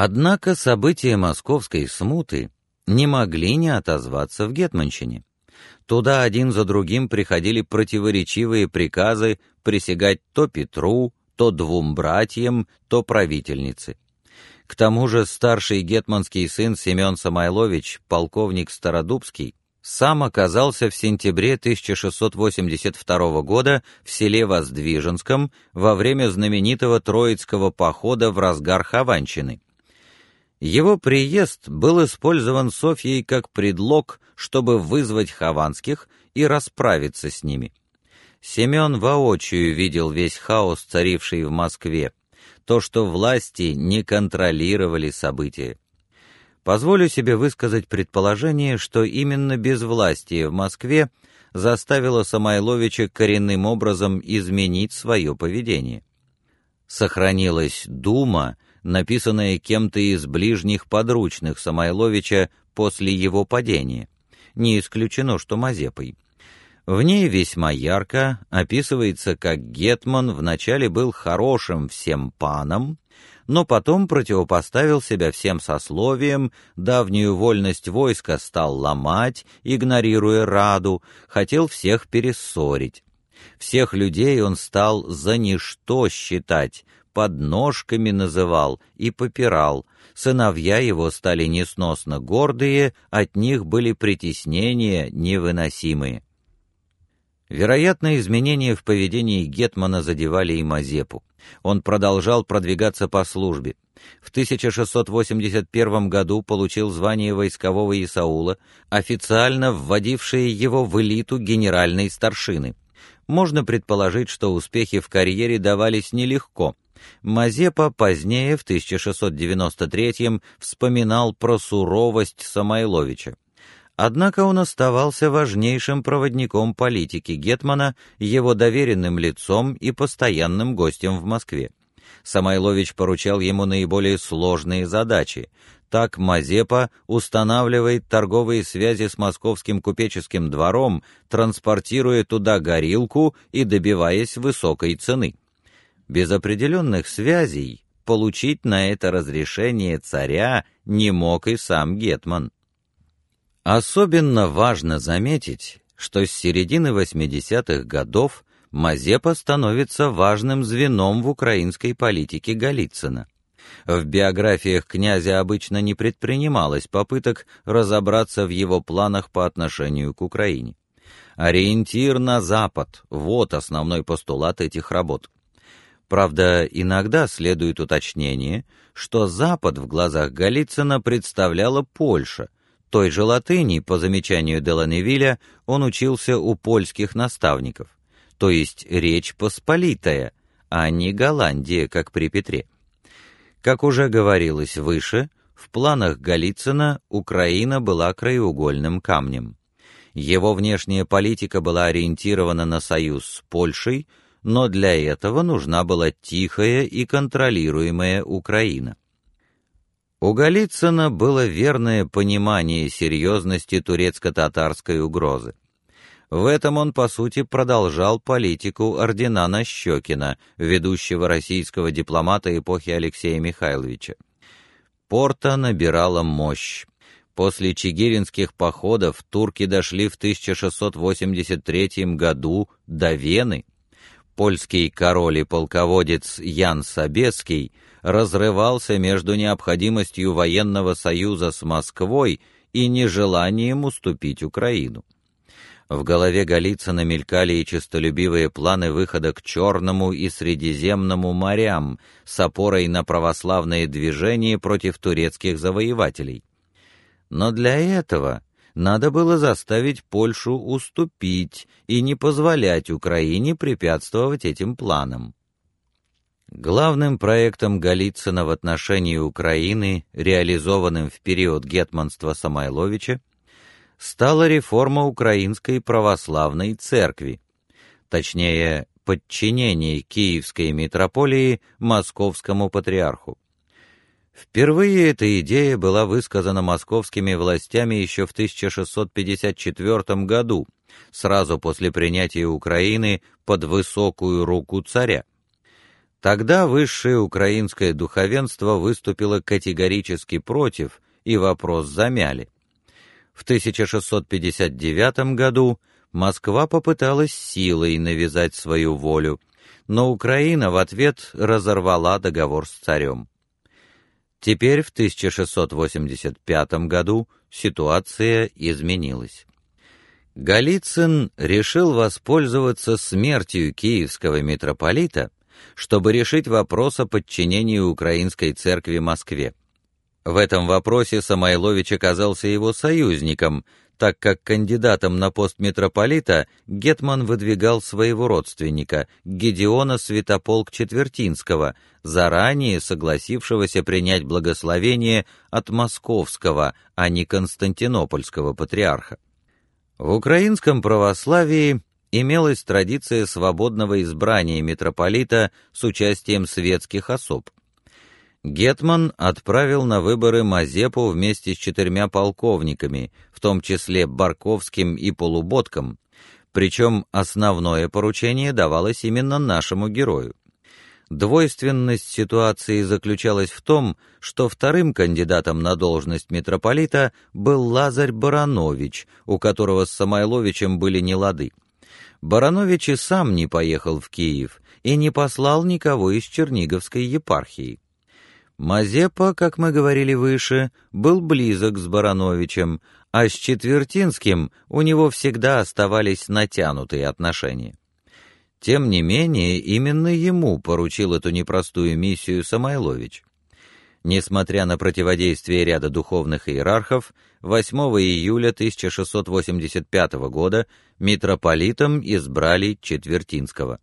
Однако события московской смуты не могли не отозваться в Гетманщине. Туда один за другим приходили противоречивые приказы присягать то Петру, то двум братьям, то правительнице. К тому же старший гетманский сын Семен Самойлович, полковник Стародубский, сам оказался в сентябре 1682 года в селе Воздвиженском во время знаменитого Троицкого похода в разгар Хованщины. Его приезд был использован Софьей как предлог, чтобы вызвать хованских и расправиться с ними. Семен воочию видел весь хаос, царивший в Москве, то, что власти не контролировали события. Позволю себе высказать предположение, что именно безвластие в Москве заставило Самойловича коренным образом изменить свое поведение. Сохранилась дума, написанная кем-то из ближних подручных Самойловича после его падения. Не исключено, что Мазепой. В ней весьма ярко описывается, как гетман вначале был хорошим всем паном, но потом противопоставил себя всем сословиям, давнюю вольность войска стал ломать, игнорируя Раду, хотел всех перессорить. Всех людей он стал за ничто считать, подножками называл и попирал. Сыновья его стали несносно гордые, от них были притеснения невыносимые. Вероятно, изменения в поведении гетмана задевали и Мазепу. Он продолжал продвигаться по службе. В 1681 году получил звание войскового Исаула, официально вводившее его в элиту генеральной старшины. Можно предположить, что успехи в карьере давались нелегко — Мазепа позднее, в 1693 вспоминал про суровость Самойловича. Однако он оставался важнейшим проводником политики гетмана, его доверенным лицом и постоянным гостем в Москве. Самойлович поручал ему наиболее сложные задачи. Так Мазепа устанавливает торговые связи с московским купеческим двором, транспортируя туда горилку и добиваясь высокой цены без определенных связей получить на это разрешение царя не мог и сам гетман. Особенно важно заметить, что с середины 80-х годов Мазепа становится важным звеном в украинской политике Голицына. В биографиях князя обычно не предпринималось попыток разобраться в его планах по отношению к Украине. Ориентир на запад вот основной постулат этих работ. Правда, иногда следует уточнение, что Запад в глазах Голицына представляла Польша. Той же латыни, по замечанию Деланевиля, он учился у польских наставников. То есть речь посполитая, а не Голландия, как при Петре. Как уже говорилось выше, в планах Голицына Украина была краеугольным камнем. Его внешняя политика была ориентирована на союз с Польшей, но для этого нужна была тихая и контролируемая Украина. У Голицына было верное понимание серьезности турецко-татарской угрозы. В этом он, по сути, продолжал политику ордена Нащекина, ведущего российского дипломата эпохи Алексея Михайловича. Порта набирала мощь. После чигиринских походов турки дошли в 1683 году до Вены польский король и полководец Ян Собеский разрывался между необходимостью военного союза с Москвой и нежеланием уступить Украину. В голове Голицына мелькали и честолюбивые планы выхода к Черному и Средиземному морям с опорой на православные движения против турецких завоевателей. Но для этого надо было заставить Польшу уступить и не позволять Украине препятствовать этим планам. Главным проектом Голицына в отношении Украины, реализованным в период гетманства Самойловича, стала реформа Украинской православной церкви, точнее, подчинение Киевской митрополии Московскому патриарху. Впервые эта идея была высказана московскими властями еще в 1654 году, сразу после принятия Украины под высокую руку царя. Тогда высшее украинское духовенство выступило категорически против, и вопрос замяли. В 1659 году Москва попыталась силой навязать свою волю, но Украина в ответ разорвала договор с царем. Теперь в 1685 году ситуация изменилась. Голицын решил воспользоваться смертью киевского митрополита, чтобы решить вопрос о подчинении украинской церкви Москве. В этом вопросе Самойлович оказался его союзником, так как кандидатом на пост митрополита гетман выдвигал своего родственника Гедеона Святополк-Четвертинского, заранее согласившегося принять благословение от московского, а не константинопольского патриарха. В украинском православии имелась традиция свободного избрания митрополита с участием светских особ. Гетман отправил на выборы Мазепу вместе с четырьмя полковниками, в том числе Барковским и Полуботком, причем основное поручение давалось именно нашему герою. Двойственность ситуации заключалась в том, что вторым кандидатом на должность митрополита был Лазарь Баранович, у которого с Самойловичем были нелады. Баранович и сам не поехал в Киев и не послал никого из Черниговской епархии. Мазепа, как мы говорили выше, был близок с Барановичем, а с Четвертинским у него всегда оставались натянутые отношения. Тем не менее, именно ему поручил эту непростую миссию Самойлович. Несмотря на противодействие ряда духовных иерархов, 8 июля 1685 года митрополитом избрали Четвертинского.